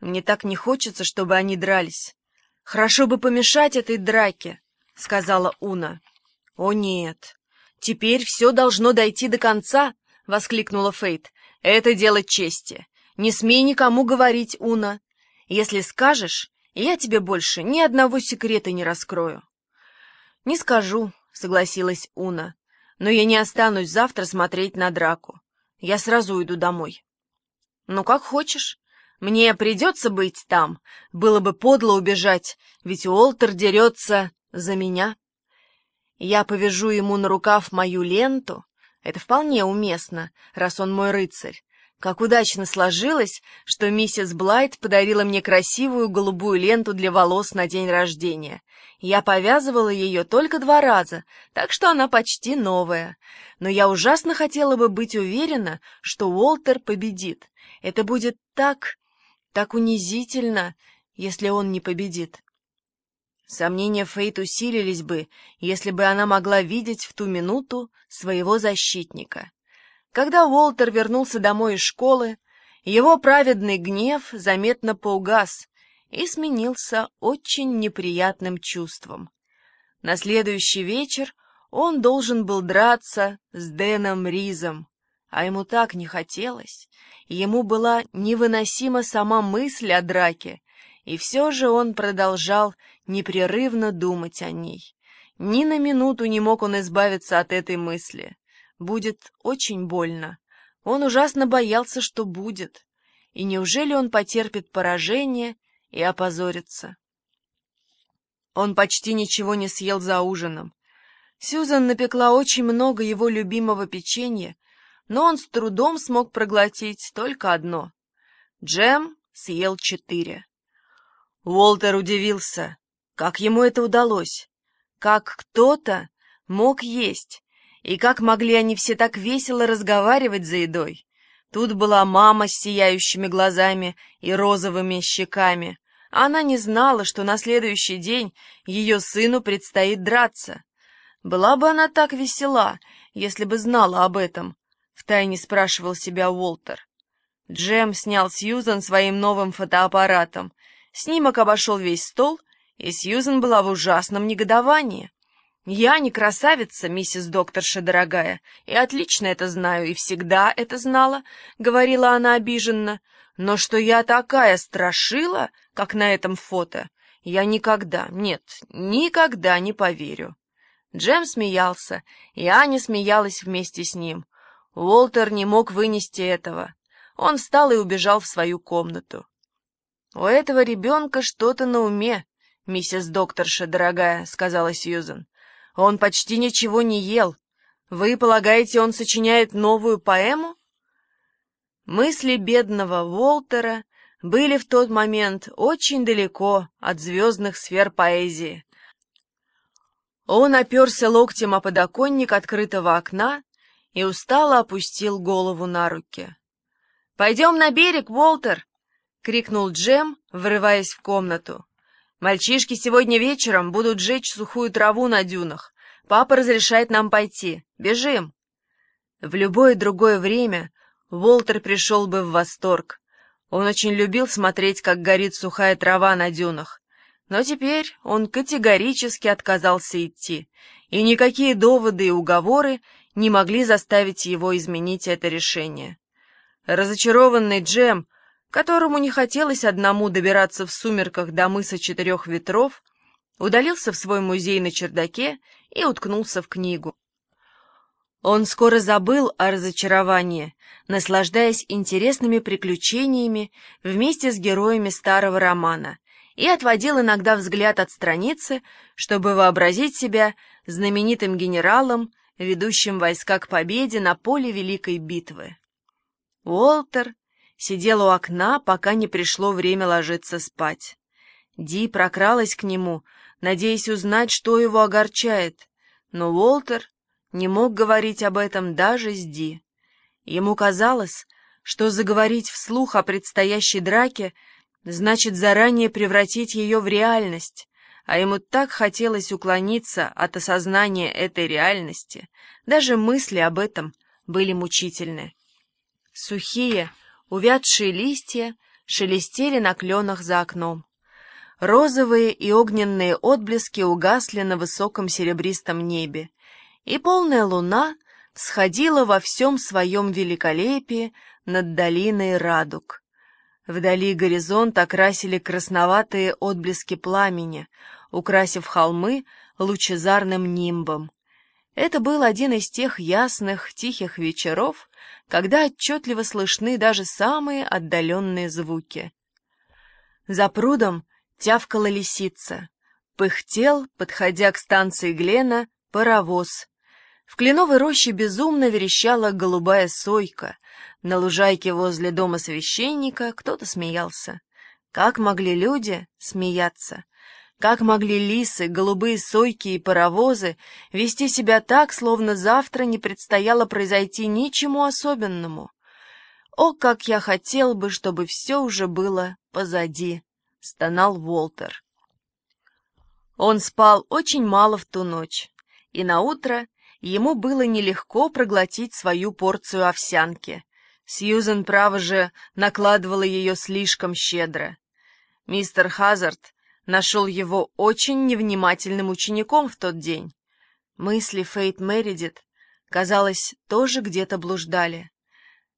Мне так не хочется, чтобы они дрались. Хорошо бы помешать этой драке, — сказала Уна. О нет, теперь все должно дойти до конца, — воскликнула Фейт. Это дело чести. Не смей никому говорить, Уна. Если скажешь, я тебе больше ни одного секрета не раскрою. Не скажу, — согласилась Уна, — но я не останусь завтра смотреть на драку. Я сразу уйду домой. Ну, как хочешь. Мне придется быть там. Было бы подло убежать, ведь Уолтер дерется за меня. Я повяжу ему на рукав мою ленту. Это вполне уместно, раз он мой рыцарь. Как удачно сложилось, что миссис Блайт подарила мне красивую голубую ленту для волос на день рождения. Я повязывала ее только два раза, так что она почти новая. Но я ужасно хотела бы быть уверена, что Уолтер победит. Это будет так... так унизительно, если он не победит. Сомнения Фейт усилились бы, если бы она могла видеть в ту минуту своего защитника. Когда Уолтер вернулся домой из школы, его праведный гнев заметно поугас и сменился очень неприятным чувством. На следующий вечер он должен был драться с Дэном Ризом, а ему так не хотелось, ему была невыносима сама мысль о драке, и все же он продолжал непрерывно думать о ней. Ни на минуту не мог он избавиться от этой мысли будет очень больно. Он ужасно боялся, что будет. И неужели он потерпит поражение и опозорится? Он почти ничего не съел за ужином. Сьюзан напекла очень много его любимого печенья, но он с трудом смог проглотить только одно. Джем съел четыре. Уолтер удивился, как ему это удалось, как кто-то мог есть и как могли они все так весело разговаривать за едой? Тут была мама с сияющими глазами и розовыми щеками. Она не знала, что на следующий день ее сыну предстоит драться. Была бы она так весела, если бы знала об этом, — втайне спрашивал себя Уолтер. Джем снял Сьюзан своим новым фотоаппаратом. Снимок обошел весь стол, и Сьюзан была в ужасном негодовании. «Я не красавица, миссис докторша дорогая, и отлично это знаю, и всегда это знала», — говорила она обиженно. «Но что я такая страшила, как на этом фото, я никогда, нет, никогда не поверю». Джем смеялся, и Аня смеялась вместе с ним. Уолтер не мог вынести этого. Он встал и убежал в свою комнату. «У этого ребенка что-то на уме, миссис докторша дорогая», — сказала Сьюзен. Он почти ничего не ел. Вы полагаете, он сочиняет новую поэму? Мысли бедного Волтера были в тот момент очень далеко от звездных сфер поэзии. Он оперся локтем о подоконник открытого окна и устало опустил голову на руки. «Пойдем на берег, Волтер!» — крикнул Джем, врываясь в комнату. Мальчишки сегодня вечером будут жечь сухую траву на дюнах. Папа разрешает нам пойти. Бежим!» В любое другое время Волтер пришел бы в восторг. Он очень любил смотреть, как горит сухая трава на дюнах. Но теперь он категорически отказался идти, и никакие доводы и уговоры не могли заставить его изменить это решение. Разочарованный Джем которому не хотелось одному добираться в сумерках до мыса четырех ветров, удалился в свой музей на чердаке и уткнулся в книгу. Он скоро забыл о разочаровании, наслаждаясь интересными приключениями вместе с героями старого романа, и отводил иногда взгляд от страницы, чтобы вообразить себя знаменитым генералом, ведущим войска к победе на поле Великой битвы. Уолтер сидел у окна, пока не пришло время ложиться спать. Ди прокралась к нему, надеясь узнать, что его огорчает, но Уолтер не мог говорить об этом даже с Ди. Ему казалось, что заговорить вслух о предстоящей драке значит заранее превратить ее в реальность, а ему так хотелось уклониться от осознания этой реальности, даже мысли об этом были мучительны. Сухие, Увядшие листья шелестели на кленах за окном. Розовые и огненные отблески угасли на высоком серебристом небе, и полная луна сходила во всем своем великолепии над долиной радуг. Вдали горизонт окрасили красноватые отблески пламени, украсив холмы лучезарным нимбом. Это был один из тех ясных, тихих вечеров, когда отчетливо слышны даже самые отдаленные звуки. За прудом тявкала лисица. Пыхтел, подходя к станции Глена, паровоз. В кленовой роще безумно верещала голубая сойка. На лужайке возле дома священника кто-то смеялся. Как могли люди смеяться? Как могли лисы, голубые сойки и паровозы вести себя так, словно завтра не предстояло произойти ничему особенному? О, как я хотел бы, чтобы все уже было позади! — стонал Волтер. Он спал очень мало в ту ночь, и наутро ему было нелегко проглотить свою порцию овсянки. Сьюзен, право же, накладывала ее слишком щедро. Мистер Хазард нашел его очень невнимательным учеником в тот день. Мысли Фейт Мередит, казалось, тоже где-то блуждали.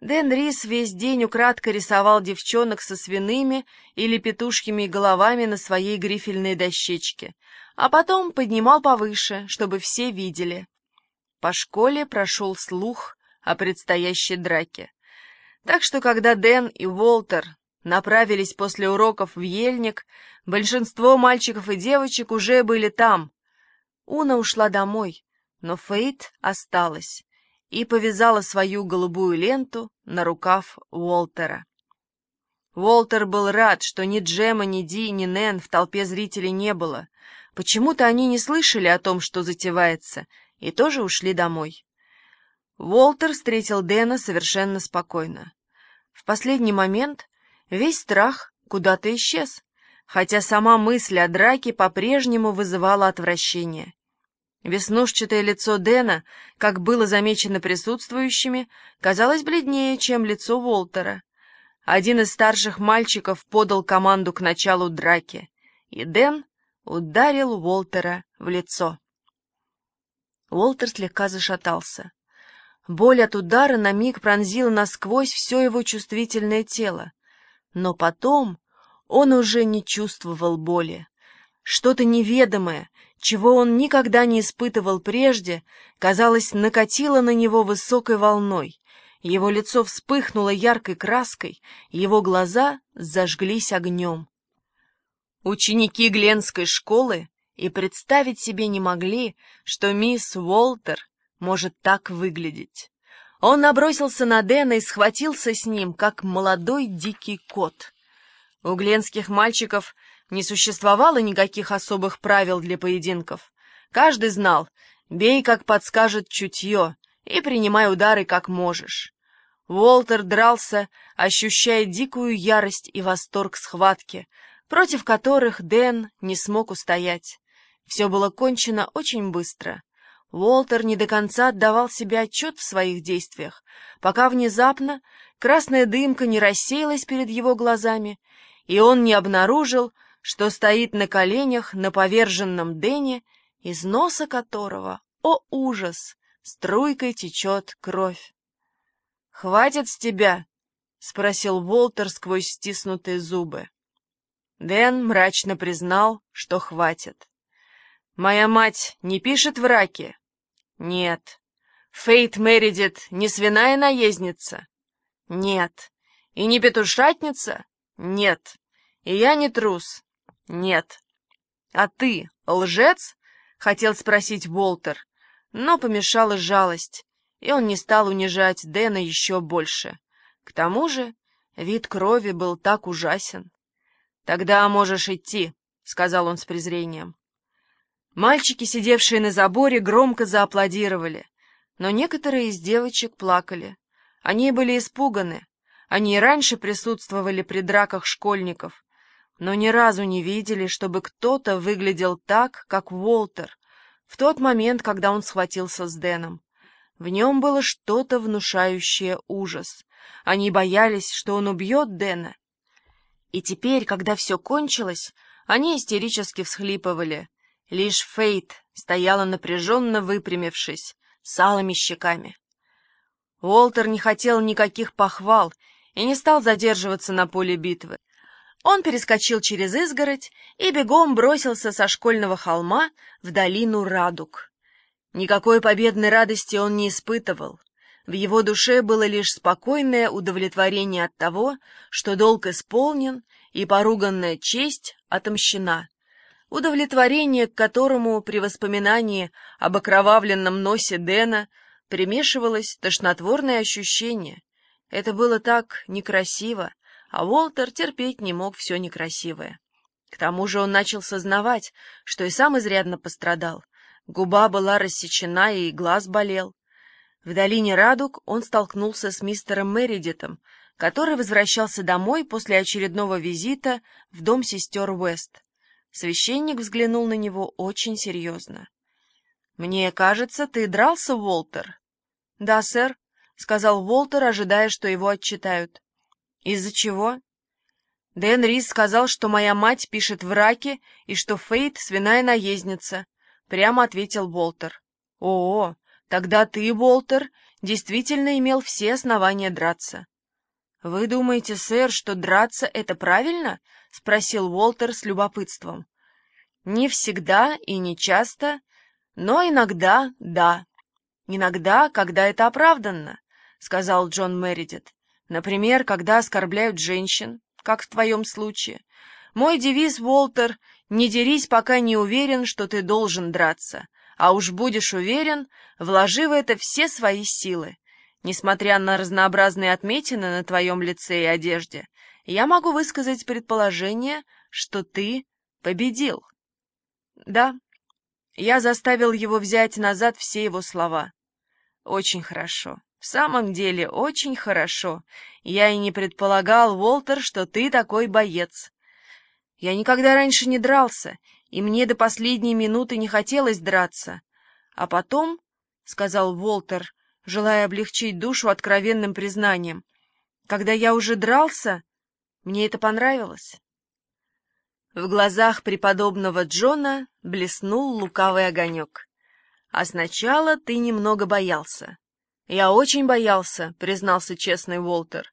Дэн Рис весь день украдко рисовал девчонок со свиными или петушьими головами на своей грифельной дощечке, а потом поднимал повыше, чтобы все видели. По школе прошел слух о предстоящей драке. Так что, когда Дэн и Уолтер направились после уроков в Ельник, большинство мальчиков и девочек уже были там. Уна ушла домой, но Фейт осталась и повязала свою голубую ленту на рукав Уолтера. Уолтер был рад, что ни Джема, ни Ди, ни Нэн в толпе зрителей не было. Почему-то они не слышали о том, что затевается, и тоже ушли домой. Уолтер встретил Дэна совершенно спокойно. В последний момент весь страх куда-то исчез, хотя сама мысль о драке по-прежнему вызывала отвращение. Веснушчатое лицо Дэна, как было замечено присутствующими, казалось бледнее, чем лицо Волтера. Один из старших мальчиков подал команду к началу драки, и Дэн ударил Уолтера в лицо. Уолтер слегка зашатался. Боль от удара на миг пронзила насквозь все его чувствительное тело. Но потом он уже не чувствовал боли. Что-то неведомое, чего он никогда не испытывал прежде, казалось, накатило на него высокой волной. Его лицо вспыхнуло яркой краской, его глаза зажглись огнем. Ученики Гленской школы и представить себе не могли, что мисс Уолтер может так выглядеть. Он набросился на Дэна и схватился с ним, как молодой дикий кот. У гленских мальчиков не существовало никаких особых правил для поединков. Каждый знал, бей, как подскажет чутье, и принимай удары, как можешь. Уолтер дрался, ощущая дикую ярость и восторг схватки, против которых Дэн не смог устоять. Все было кончено очень быстро. Уолтер не до конца отдавал себе отчет в своих действиях, пока внезапно красная дымка не рассеялась перед его глазами, и он не обнаружил, что стоит на коленях на поверженном Дэне, из носа которого, о ужас, струйкой течет кровь. «Хватит с тебя?» — спросил Волтер сквозь стиснутые зубы. Дэн мрачно признал, что хватит. «Моя мать не пишет в раке?» «Нет». «Фейт Мередит не свиная наездница?» «Нет». «И не петушатница?» «Нет». «И я не трус?» «Нет». «А ты лжец?» — хотел спросить Волтер, но помешала жалость, и он не стал унижать Дэна еще больше. К тому же вид крови был так ужасен. «Тогда можешь идти», — сказал он с презрением. Мальчики, сидевшие на заборе, громко зааплодировали, но некоторые из девочек плакали. Они были испуганы. Они и раньше присутствовали при драках школьников, но ни разу не видели, чтобы кто-то выглядел так, как Уолтер, в тот момент, когда он схватился с Дэном. В нем было что-то внушающее ужас. Они боялись, что он убьет Дэна. И теперь, когда все кончилось, они истерически всхлипывали. Лишь Фейт стояла напряженно выпрямившись, с алыми щеками. Уолтер не хотел никаких похвал и не стал задерживаться на поле битвы. Он перескочил через изгородь и бегом бросился со школьного холма в долину Радуг. Никакой победной радости он не испытывал. В его душе было лишь спокойное удовлетворение от того, что долг исполнен и поруганная честь отомщена. Удовлетворение, к которому при воспоминании об окровавленном носе Дэна примешивалось тошнотворное ощущение. Это было так некрасиво, а Уолтер терпеть не мог все некрасивое. К тому же он начал сознавать, что и сам изрядно пострадал. Губа была рассечена, и глаз болел. В долине Радуг он столкнулся с мистером Мередитом, который возвращался домой после очередного визита в дом сестер Уэст. Священник взглянул на него очень серьезно. — Мне кажется, ты дрался, Уолтер? — Да, сэр, — сказал Уолтер, ожидая, что его отчитают. Из-за чего? Дэн Рис сказал, что моя мать пишет в раке и что Фейт — свиная наездница. Прямо ответил Волтер. О, тогда ты, Волтер, действительно имел все основания драться. Вы думаете, сэр, что драться — это правильно? — спросил Уолтер с любопытством. Не всегда и не часто, но иногда — да. Иногда, когда это оправданно, — сказал Джон Мередит. Например, когда оскорбляют женщин, как в твоем случае. Мой девиз, Уолтер, не дерись, пока не уверен, что ты должен драться. А уж будешь уверен, вложи в это все свои силы. Несмотря на разнообразные отметины на твоем лице и одежде, я могу высказать предположение, что ты победил. Да, я заставил его взять назад все его слова. Очень хорошо. В самом деле, очень хорошо. Я и не предполагал, Уолтер, что ты такой боец. Я никогда раньше не дрался, и мне до последней минуты не хотелось драться. А потом, — сказал Уолтер, желая облегчить душу откровенным признанием, — когда я уже дрался, мне это понравилось. В глазах преподобного Джона блеснул лукавый огонек. А сначала ты немного боялся. «Я очень боялся», — признался честный Уолтер.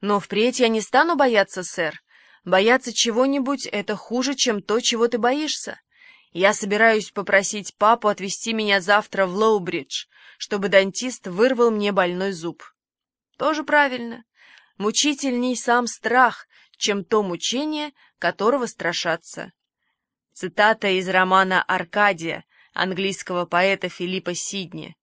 «Но впредь я не стану бояться, сэр. Бояться чего-нибудь — это хуже, чем то, чего ты боишься. Я собираюсь попросить папу отвезти меня завтра в Лоубридж, чтобы дантист вырвал мне больной зуб». «Тоже правильно. Мучительней сам страх, чем то мучение, которого страшатся». Цитата из романа «Аркадия» английского поэта Филиппа Сидни.